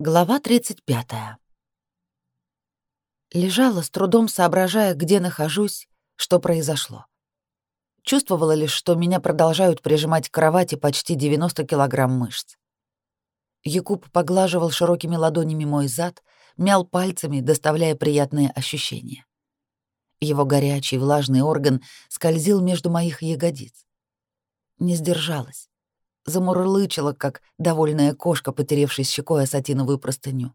Глава 35. Лежала с трудом, соображая, где нахожусь, что произошло. Чувствовала лишь, что меня продолжают прижимать к кровати почти 90 килограмм мышц. Якуб поглаживал широкими ладонями мой зад, мял пальцами, доставляя приятные ощущения. Его горячий влажный орган скользил между моих ягодиц. Не сдержалась замурлычила, как довольная кошка, потеревшись щекой о сатиновую простыню.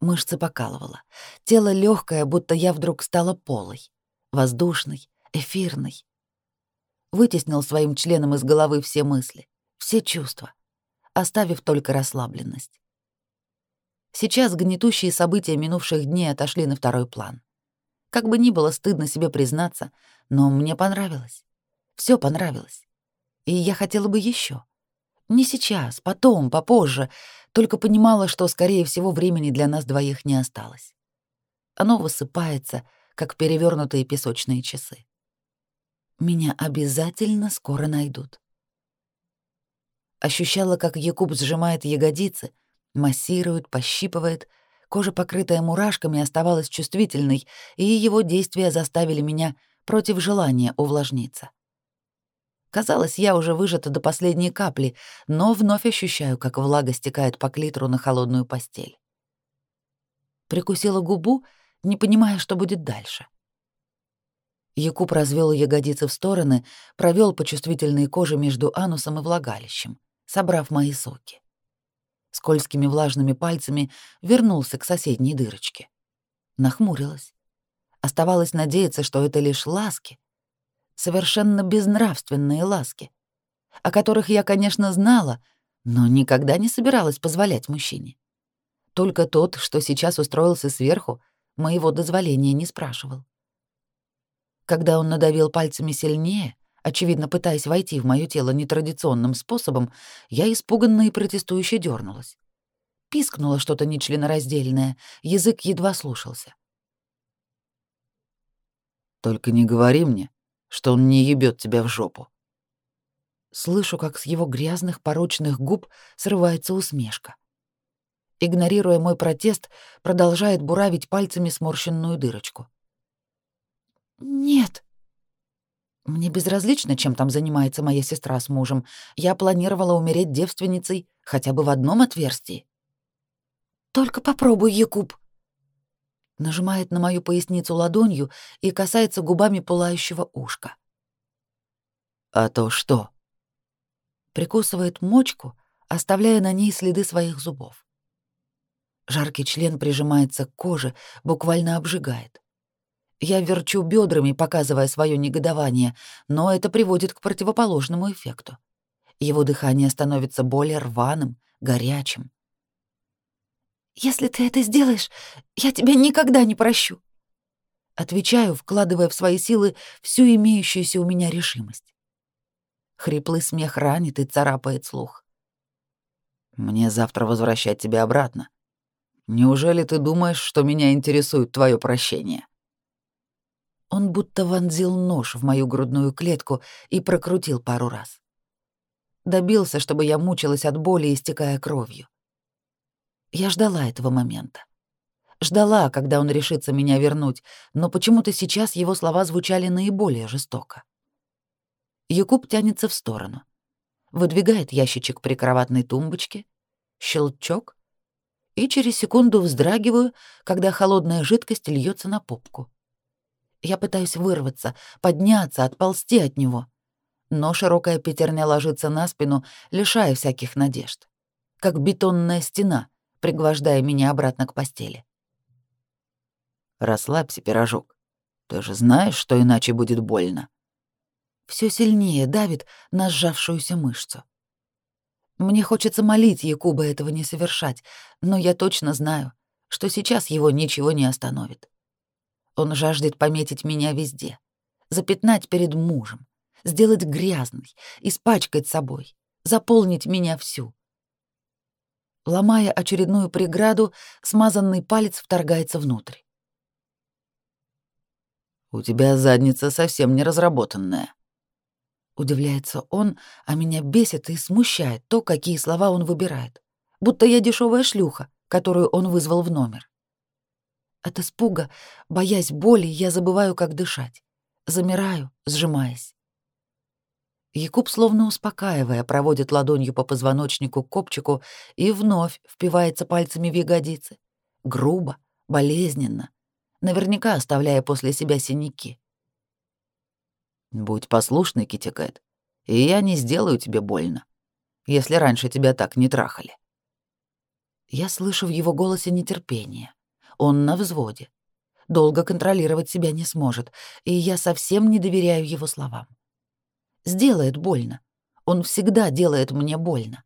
Мышцы покалывала. Тело легкое, будто я вдруг стала полой, воздушной, эфирной. Вытеснил своим членом из головы все мысли, все чувства, оставив только расслабленность. Сейчас гнетущие события минувших дней отошли на второй план. Как бы ни было стыдно себе признаться, но мне понравилось. Все понравилось. И я хотела бы еще. Не сейчас, потом, попозже, только понимала, что, скорее всего, времени для нас двоих не осталось. Оно высыпается, как перевернутые песочные часы. Меня обязательно скоро найдут. Ощущала, как Якуб сжимает ягодицы, массирует, пощипывает. Кожа, покрытая мурашками, оставалась чувствительной, и его действия заставили меня против желания увлажниться. Казалось, я уже выжата до последней капли, но вновь ощущаю, как влага стекает по клитру на холодную постель. Прикусила губу, не понимая, что будет дальше. Якуб развел ягодицы в стороны, провел по чувствительной коже между анусом и влагалищем, собрав мои соки. Скользкими влажными пальцами вернулся к соседней дырочке. Нахмурилась. Оставалось надеяться, что это лишь ласки, совершенно безнравственные ласки, о которых я, конечно, знала, но никогда не собиралась позволять мужчине. Только тот, что сейчас устроился сверху, моего дозволения не спрашивал. Когда он надавил пальцами сильнее, очевидно, пытаясь войти в моё тело нетрадиционным способом, я испуганно и протестующе дернулась. Пискнуло что-то нечленораздельное, язык едва слушался. «Только не говори мне, что он не ебет тебя в жопу. Слышу, как с его грязных порочных губ срывается усмешка. Игнорируя мой протест, продолжает буравить пальцами сморщенную дырочку. «Нет», мне безразлично, чем там занимается моя сестра с мужем. Я планировала умереть девственницей хотя бы в одном отверстии. Только попробуй, Якуб. Нажимает на мою поясницу ладонью и касается губами пылающего ушка. «А то что?» Прикусывает мочку, оставляя на ней следы своих зубов. Жаркий член прижимается к коже, буквально обжигает. Я верчу бедрами, показывая свое негодование, но это приводит к противоположному эффекту. Его дыхание становится более рваным, горячим. Если ты это сделаешь, я тебя никогда не прощу. Отвечаю, вкладывая в свои силы всю имеющуюся у меня решимость. Хриплый смех ранит и царапает слух. Мне завтра возвращать тебя обратно. Неужели ты думаешь, что меня интересует твое прощение? Он будто вонзил нож в мою грудную клетку и прокрутил пару раз. Добился, чтобы я мучилась от боли, истекая кровью. Я ждала этого момента. Ждала, когда он решится меня вернуть, но почему-то сейчас его слова звучали наиболее жестоко. Якуб тянется в сторону. Выдвигает ящичек прикроватной тумбочки. Щелчок. И через секунду вздрагиваю, когда холодная жидкость льется на попку. Я пытаюсь вырваться, подняться, отползти от него. Но широкая пятерня ложится на спину, лишая всяких надежд. Как бетонная стена — пригвождая меня обратно к постели. «Расслабься, пирожок. Ты же знаешь, что иначе будет больно». Все сильнее давит на сжавшуюся мышцу. Мне хочется молить Якуба этого не совершать, но я точно знаю, что сейчас его ничего не остановит. Он жаждет пометить меня везде, запятнать перед мужем, сделать грязной, испачкать собой, заполнить меня всю. Ломая очередную преграду, смазанный палец вторгается внутрь. «У тебя задница совсем не разработанная», — удивляется он, а меня бесит и смущает то, какие слова он выбирает, будто я дешевая шлюха, которую он вызвал в номер. От испуга, боясь боли, я забываю, как дышать, замираю, сжимаясь. Якуб, словно успокаивая, проводит ладонью по позвоночнику к копчику и вновь впивается пальцами в ягодицы. Грубо, болезненно, наверняка оставляя после себя синяки. «Будь послушный, Китикэт, и я не сделаю тебе больно, если раньше тебя так не трахали». Я слышу в его голосе нетерпение. Он на взводе. Долго контролировать себя не сможет, и я совсем не доверяю его словам сделает больно. Он всегда делает мне больно.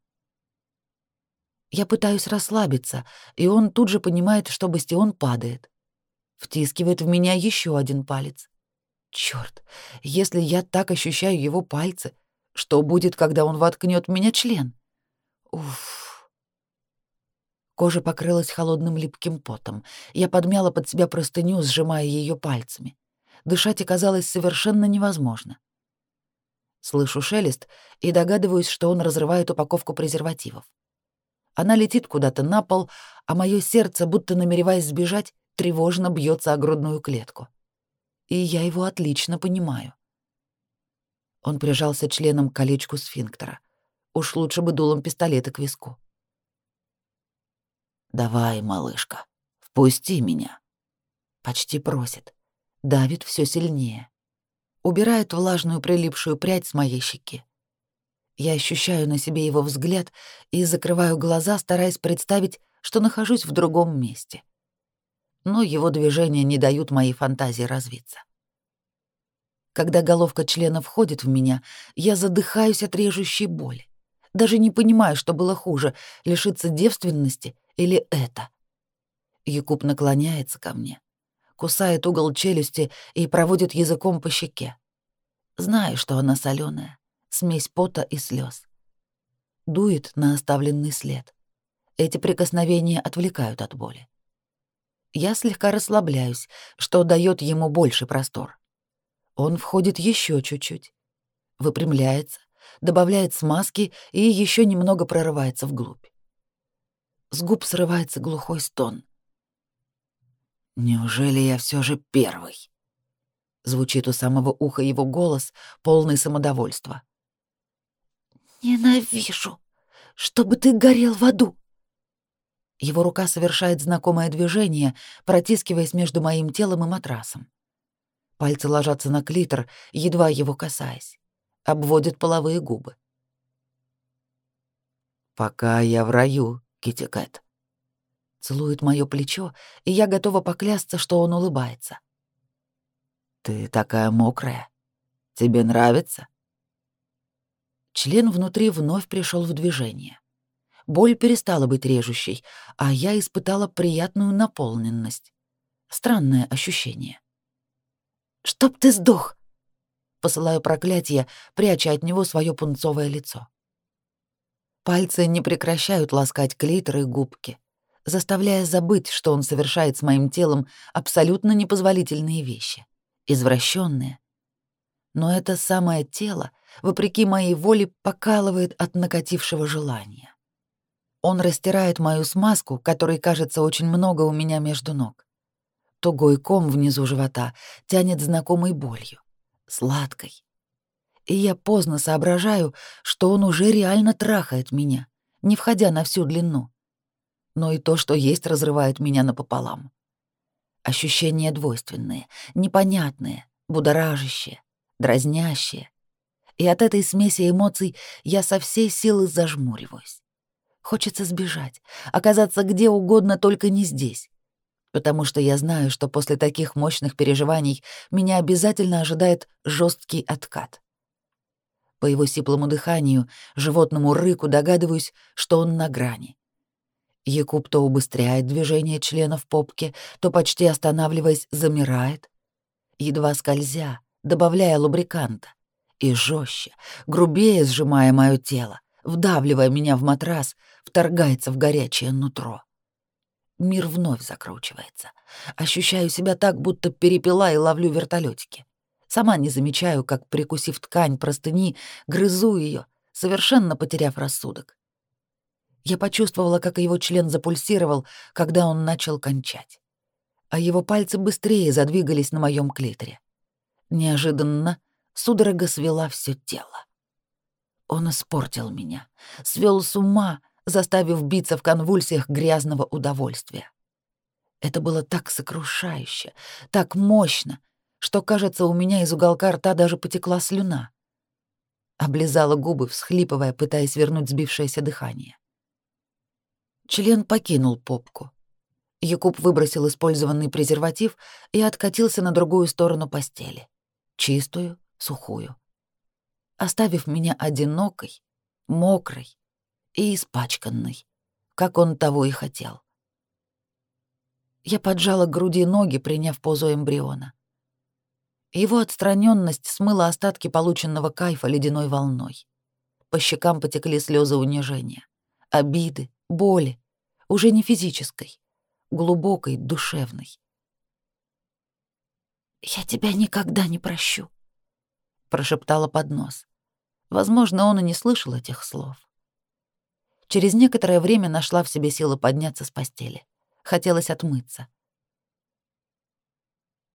Я пытаюсь расслабиться, и он тут же понимает, что Бастион падает. Втискивает в меня еще один палец. Черт, если я так ощущаю его пальцы, что будет, когда он воткнет в меня член? Уф. Кожа покрылась холодным липким потом. Я подмяла под себя простыню, сжимая ее пальцами. Дышать оказалось совершенно невозможно. — Слышу шелест и догадываюсь, что он разрывает упаковку презервативов. Она летит куда-то на пол, а мое сердце, будто намереваясь сбежать, тревожно бьется о грудную клетку. И я его отлично понимаю. Он прижался членом к колечку сфинктера. Уж лучше бы дулом пистолета к виску. «Давай, малышка, впусти меня!» Почти просит. Давит все сильнее убирает влажную прилипшую прядь с моей щеки. Я ощущаю на себе его взгляд и закрываю глаза, стараясь представить, что нахожусь в другом месте. Но его движения не дают моей фантазии развиться. Когда головка члена входит в меня, я задыхаюсь от режущей боли. Даже не понимаю, что было хуже — лишиться девственности или это. Якуб наклоняется ко мне, кусает угол челюсти и проводит языком по щеке. Знаю, что она соленая, смесь пота и слез. Дует на оставленный след. Эти прикосновения отвлекают от боли. Я слегка расслабляюсь, что дает ему больше простор. Он входит еще чуть-чуть, выпрямляется, добавляет смазки и еще немного прорывается вглубь. С губ срывается глухой стон — Неужели я все же первый? Звучит у самого уха его голос, полный самодовольства. Ненавижу, чтобы ты горел в аду. Его рука совершает знакомое движение, протискиваясь между моим телом и матрасом. Пальцы ложатся на клитор, едва его касаясь. Обводят половые губы. «Пока я в раю, Китикет», целует мое плечо, и я готова поклясться, что он улыбается. «Ты такая мокрая. Тебе нравится?» Член внутри вновь пришел в движение. Боль перестала быть режущей, а я испытала приятную наполненность. Странное ощущение. «Чтоб ты сдох!» Посылаю проклятие, пряча от него свое пунцовое лицо. Пальцы не прекращают ласкать клитор и губки заставляя забыть, что он совершает с моим телом абсолютно непозволительные вещи, извращенные. Но это самое тело, вопреки моей воле, покалывает от накатившего желания. Он растирает мою смазку, которой, кажется, очень много у меня между ног. Тугой ком внизу живота тянет знакомой болью, сладкой. И я поздно соображаю, что он уже реально трахает меня, не входя на всю длину но и то, что есть, разрывает меня напополам. Ощущения двойственные, непонятные, будоражащие, дразнящие. И от этой смеси эмоций я со всей силы зажмуриваюсь. Хочется сбежать, оказаться где угодно, только не здесь. Потому что я знаю, что после таких мощных переживаний меня обязательно ожидает жесткий откат. По его сиплому дыханию, животному рыку догадываюсь, что он на грани. Якуб то убыстряет движение членов попки, то почти останавливаясь, замирает, едва скользя, добавляя лубриканта, и жестче, грубее сжимая мое тело, вдавливая меня в матрас, вторгается в горячее нутро. Мир вновь закручивается. Ощущаю себя так, будто перепила и ловлю вертолетики. Сама не замечаю, как, прикусив ткань простыни, грызу ее, совершенно потеряв рассудок. Я почувствовала, как его член запульсировал, когда он начал кончать. А его пальцы быстрее задвигались на моем клиторе. Неожиданно судорога свела все тело. Он испортил меня, свел с ума, заставив биться в конвульсиях грязного удовольствия. Это было так сокрушающе, так мощно, что, кажется, у меня из уголка рта даже потекла слюна. Облизала губы, всхлипывая, пытаясь вернуть сбившееся дыхание. Член покинул попку. Якуб выбросил использованный презерватив и откатился на другую сторону постели. Чистую, сухую. Оставив меня одинокой, мокрой и испачканной, как он того и хотел. Я поджала к груди ноги, приняв позу эмбриона. Его отстраненность смыла остатки полученного кайфа ледяной волной. По щекам потекли слезы унижения, обиды, боли, уже не физической, глубокой, душевной. «Я тебя никогда не прощу», — прошептала под нос. Возможно, он и не слышал этих слов. Через некоторое время нашла в себе силы подняться с постели. Хотелось отмыться.